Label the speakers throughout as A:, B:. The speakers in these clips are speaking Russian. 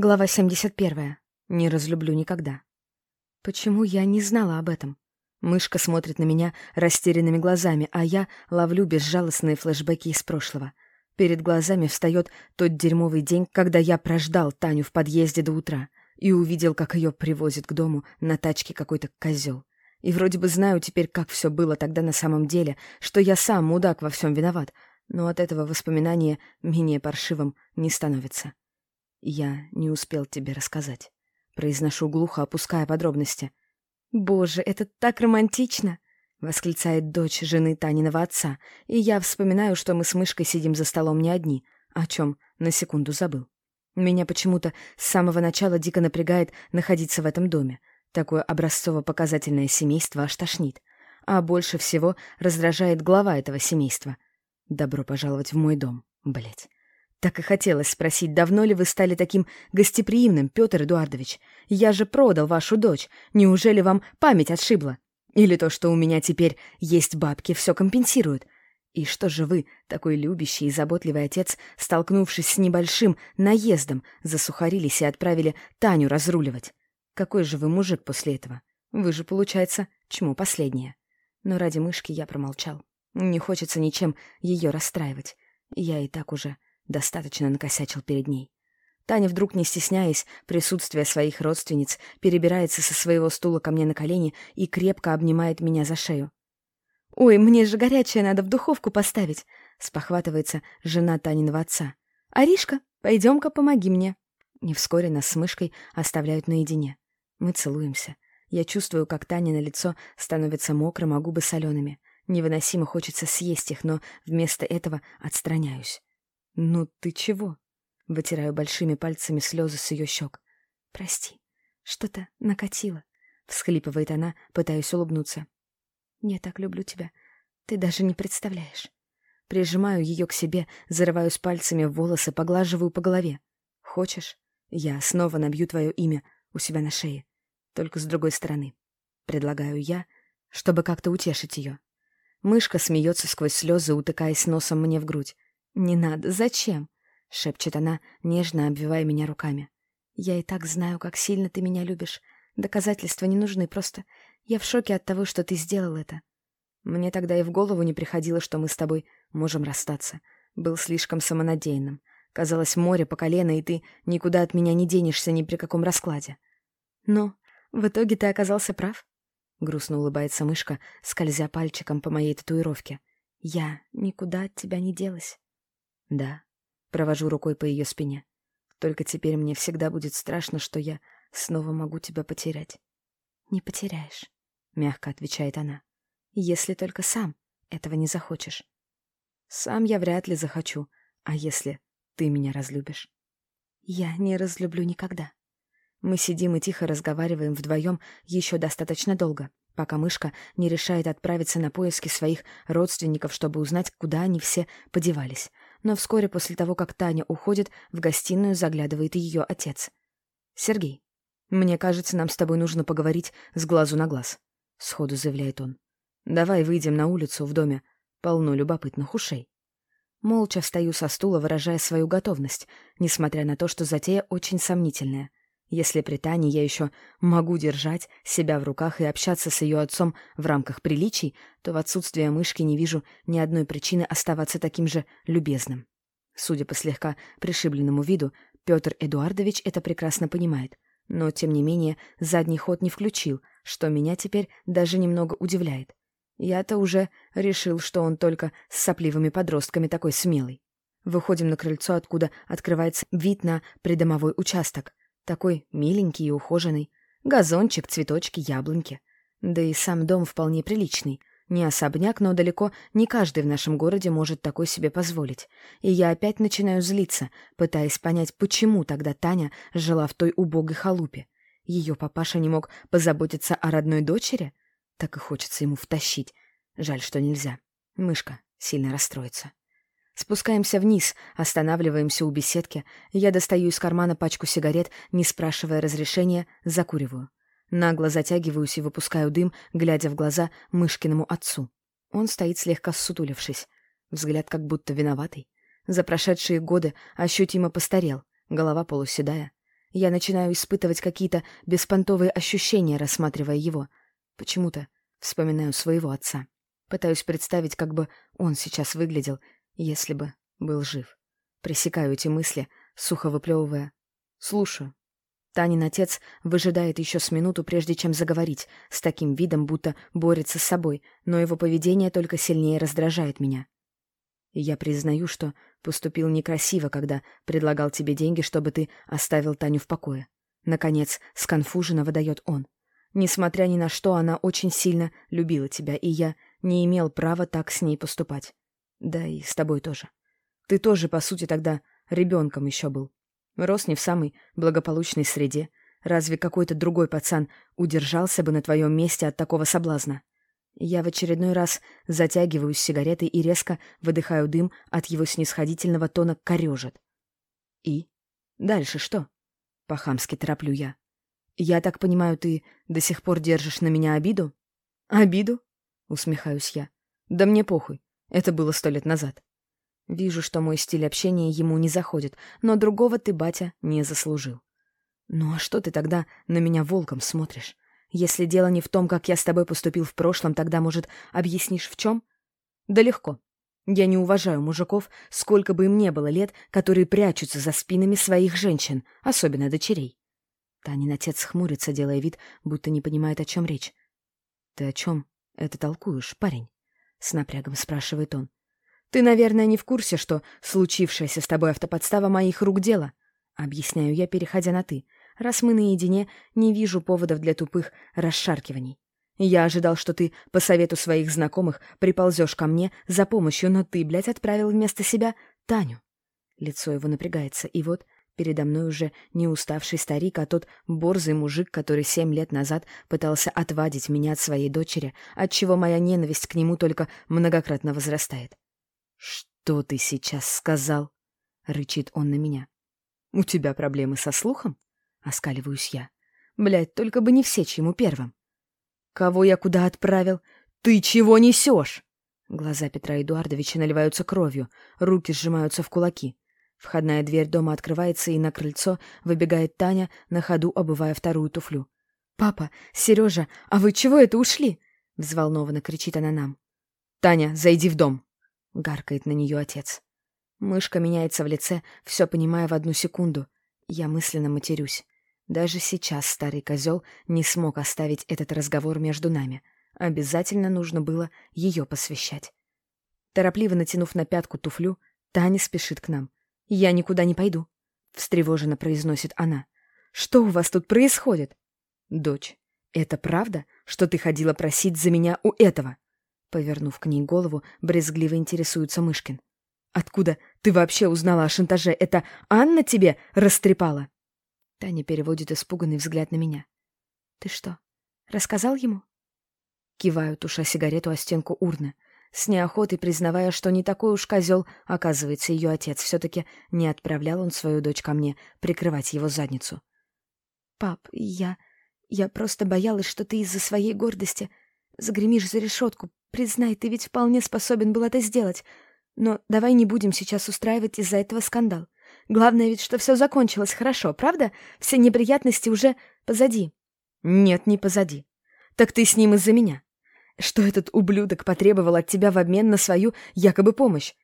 A: Глава 71. Не разлюблю никогда. Почему я не знала об этом? Мышка смотрит на меня растерянными глазами, а я ловлю безжалостные флешбеки из прошлого. Перед глазами встает тот дерьмовый день, когда я прождал Таню в подъезде до утра и увидел, как ее привозит к дому на тачке какой-то козел. И вроде бы знаю теперь, как все было тогда на самом деле, что я сам мудак во всем виноват, но от этого воспоминания менее паршивым не становится. «Я не успел тебе рассказать». Произношу глухо, опуская подробности. «Боже, это так романтично!» — восклицает дочь жены Таниного отца, и я вспоминаю, что мы с мышкой сидим за столом не одни, о чем на секунду забыл. Меня почему-то с самого начала дико напрягает находиться в этом доме. Такое образцово-показательное семейство аж тошнит. А больше всего раздражает глава этого семейства. Добро пожаловать в мой дом, блять. Так и хотелось спросить, давно ли вы стали таким гостеприимным, Петр Эдуардович? Я же продал вашу дочь. Неужели вам память отшибла? Или то, что у меня теперь есть бабки, все компенсирует? И что же вы, такой любящий и заботливый отец, столкнувшись с небольшим наездом, засухарились и отправили Таню разруливать? Какой же вы мужик после этого? Вы же, получается, чему последнее? Но ради мышки я промолчал. Не хочется ничем ее расстраивать. Я и так уже Достаточно накосячил перед ней. Таня, вдруг не стесняясь присутствия своих родственниц, перебирается со своего стула ко мне на колени и крепко обнимает меня за шею. «Ой, мне же горячее надо в духовку поставить!» — спохватывается жена Таниного отца. «Аришка, пойдем-ка помоги мне!» И вскоре нас с мышкой оставляют наедине. Мы целуемся. Я чувствую, как Таня на лицо становится мокрым, а губы солеными. Невыносимо хочется съесть их, но вместо этого отстраняюсь. «Ну ты чего?» Вытираю большими пальцами слезы с ее щек. «Прости, что-то накатило», — всхлипывает она, пытаясь улыбнуться. «Я так люблю тебя, ты даже не представляешь». Прижимаю ее к себе, зарываюсь пальцами в волосы, поглаживаю по голове. «Хочешь? Я снова набью твое имя у себя на шее, только с другой стороны. Предлагаю я, чтобы как-то утешить ее». Мышка смеется сквозь слезы, утыкаясь носом мне в грудь. «Не надо, зачем?» — шепчет она, нежно обвивая меня руками. «Я и так знаю, как сильно ты меня любишь. Доказательства не нужны, просто я в шоке от того, что ты сделал это. Мне тогда и в голову не приходило, что мы с тобой можем расстаться. Был слишком самонадеянным. Казалось, море по колено, и ты никуда от меня не денешься ни при каком раскладе. Но в итоге ты оказался прав. Грустно улыбается мышка, скользя пальчиком по моей татуировке. Я никуда от тебя не делась. Да, провожу рукой по ее спине. Только теперь мне всегда будет страшно, что я снова могу тебя потерять. Не потеряешь, мягко отвечает она. Если только сам этого не захочешь. Сам я вряд ли захочу, а если ты меня разлюбишь? Я не разлюблю никогда. Мы сидим и тихо разговариваем вдвоем еще достаточно долго, пока мышка не решает отправиться на поиски своих родственников, чтобы узнать, куда они все подевались, но вскоре после того, как Таня уходит, в гостиную заглядывает ее отец. «Сергей, мне кажется, нам с тобой нужно поговорить с глазу на глаз», — сходу заявляет он. «Давай выйдем на улицу в доме. Полно любопытных ушей». Молча встаю со стула, выражая свою готовность, несмотря на то, что затея очень сомнительная. Если при Тане я еще могу держать себя в руках и общаться с ее отцом в рамках приличий, то в отсутствие мышки не вижу ни одной причины оставаться таким же любезным. Судя по слегка пришибленному виду, Петр Эдуардович это прекрасно понимает, но, тем не менее, задний ход не включил, что меня теперь даже немного удивляет. Я-то уже решил, что он только с сопливыми подростками такой смелый. Выходим на крыльцо, откуда открывается вид на придомовой участок. Такой миленький и ухоженный. Газончик, цветочки, яблоньки. Да и сам дом вполне приличный. Не особняк, но далеко не каждый в нашем городе может такой себе позволить. И я опять начинаю злиться, пытаясь понять, почему тогда Таня жила в той убогой халупе. Ее папаша не мог позаботиться о родной дочери? Так и хочется ему втащить. Жаль, что нельзя. Мышка сильно расстроится. Спускаемся вниз, останавливаемся у беседки. Я достаю из кармана пачку сигарет, не спрашивая разрешения, закуриваю. Нагло затягиваюсь и выпускаю дым, глядя в глаза Мышкиному отцу. Он стоит слегка ссутулившись. Взгляд как будто виноватый. За прошедшие годы ощутимо постарел, голова полуседая. Я начинаю испытывать какие-то беспонтовые ощущения, рассматривая его. Почему-то вспоминаю своего отца. Пытаюсь представить, как бы он сейчас выглядел, если бы был жив. Пресекаю эти мысли, сухо выплевывая. Слушаю. Танин отец выжидает еще с минуту, прежде чем заговорить, с таким видом, будто борется с собой, но его поведение только сильнее раздражает меня. Я признаю, что поступил некрасиво, когда предлагал тебе деньги, чтобы ты оставил Таню в покое. Наконец, сконфуженно выдает он. Несмотря ни на что, она очень сильно любила тебя, и я не имел права так с ней поступать. Да и с тобой тоже. Ты тоже, по сути, тогда ребенком еще был. Рос не в самой благополучной среде. Разве какой-то другой пацан удержался бы на твоем месте от такого соблазна? Я в очередной раз затягиваю сигареты и резко выдыхаю дым от его снисходительного тона корежит. И? Дальше что? По-хамски тороплю я. Я так понимаю, ты до сих пор держишь на меня обиду? Обиду? Усмехаюсь я. Да мне похуй. Это было сто лет назад. Вижу, что мой стиль общения ему не заходит, но другого ты, батя, не заслужил. Ну а что ты тогда на меня волком смотришь? Если дело не в том, как я с тобой поступил в прошлом, тогда, может, объяснишь в чем? Да легко. Я не уважаю мужиков, сколько бы им не было лет, которые прячутся за спинами своих женщин, особенно дочерей. Танин отец хмурится, делая вид, будто не понимает, о чем речь. «Ты о чем это толкуешь, парень?» — с напрягом спрашивает он. «Ты, наверное, не в курсе, что случившаяся с тобой автоподстава моих рук дело?» Объясняю я, переходя на «ты». Раз мы наедине, не вижу поводов для тупых расшаркиваний. Я ожидал, что ты, по совету своих знакомых, приползешь ко мне за помощью, но ты, блядь, отправил вместо себя Таню. Лицо его напрягается, и вот передо мной уже не уставший старик, а тот борзый мужик, который семь лет назад пытался отвадить меня от своей дочери, отчего моя ненависть к нему только многократно возрастает. «Что ты сейчас сказал?» — рычит он на меня. «У тебя проблемы со слухом?» — оскаливаюсь я. Блядь, только бы не всечь ему первым. «Кого я куда отправил? Ты чего несешь?» Глаза Петра Эдуардовича наливаются кровью, руки сжимаются в кулаки. Входная дверь дома открывается, и на крыльцо выбегает Таня, на ходу обувая вторую туфлю. «Папа, Сережа, а вы чего это ушли?» — взволнованно кричит она нам. «Таня, зайди в дом!» — гаркает на нее отец. Мышка меняется в лице, все понимая в одну секунду. Я мысленно матерюсь. Даже сейчас старый козел не смог оставить этот разговор между нами. Обязательно нужно было ее посвящать. Торопливо натянув на пятку туфлю, Таня спешит к нам. «Я никуда не пойду», — встревоженно произносит она. «Что у вас тут происходит?» «Дочь, это правда, что ты ходила просить за меня у этого?» Повернув к ней голову, брезгливо интересуется Мышкин. «Откуда ты вообще узнала о шантаже? Это Анна тебе растрепала?» Таня переводит испуганный взгляд на меня. «Ты что, рассказал ему?» Киваю, туша сигарету о стенку урны, с неохотой признавая, что не такой уж козел, оказывается, ее отец. Все-таки не отправлял он свою дочь ко мне прикрывать его задницу. «Пап, я... я просто боялась, что ты из-за своей гордости загремишь за решетку. Признай, ты ведь вполне способен был это сделать. Но давай не будем сейчас устраивать из-за этого скандал. Главное ведь, что все закончилось хорошо, правда? Все неприятности уже позади. Нет, не позади. Так ты с ним из-за меня. Что этот ублюдок потребовал от тебя в обмен на свою якобы помощь?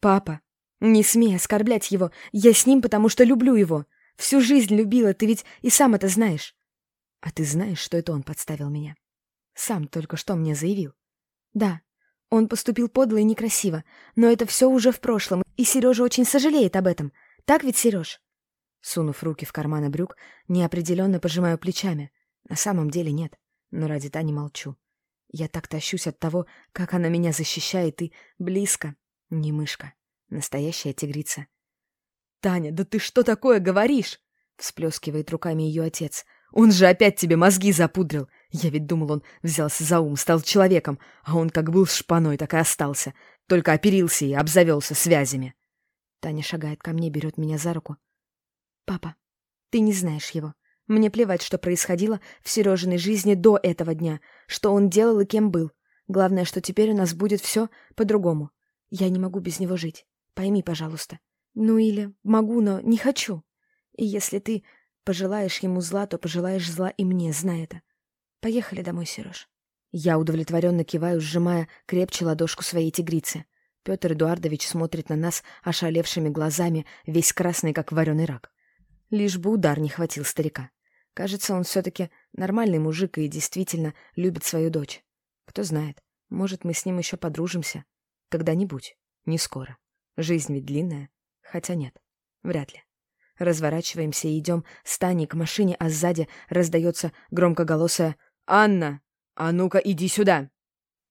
A: Папа, не смей оскорблять его. Я с ним, потому что люблю его. Всю жизнь любила, ты ведь и сам это знаешь. А ты знаешь, что это он подставил меня? Сам только что мне заявил. Да, он поступил подло и некрасиво, но это все уже в прошлом, и Сережа очень сожалеет об этом. Так ведь, Сереж? Сунув руки в карманы брюк, неопределенно пожимаю плечами. На самом деле нет, но ради Тани молчу. Я так тащусь от того, как она меня защищает, и близко. Не мышка, настоящая тигрица. «Таня, да ты что такое говоришь?» — всплескивает руками ее отец. «Он же опять тебе мозги запудрил. Я ведь думал, он взялся за ум, стал человеком, а он как был шпаной, так и остался. Только оперился и обзавелся связями. Таня шагает ко мне, берет меня за руку. «Папа, ты не знаешь его. Мне плевать, что происходило в Сережиной жизни до этого дня, что он делал и кем был. Главное, что теперь у нас будет все по-другому. Я не могу без него жить. Пойми, пожалуйста. Ну или могу, но не хочу. И если ты Пожелаешь ему зла, то пожелаешь зла и мне, знай это. Поехали домой, Сереж. Я удовлетворенно киваю, сжимая крепче ладошку своей тигрицы. Петр Эдуардович смотрит на нас ошалевшими глазами, весь красный, как вареный рак. Лишь бы удар не хватил старика. Кажется, он все-таки нормальный мужик и действительно любит свою дочь. Кто знает, может, мы с ним еще подружимся. Когда-нибудь. Не скоро. Жизнь ведь длинная. Хотя нет, вряд ли. Разворачиваемся и идем с Таней к машине, а сзади раздается громкоголосая «Анна, а ну-ка иди сюда!»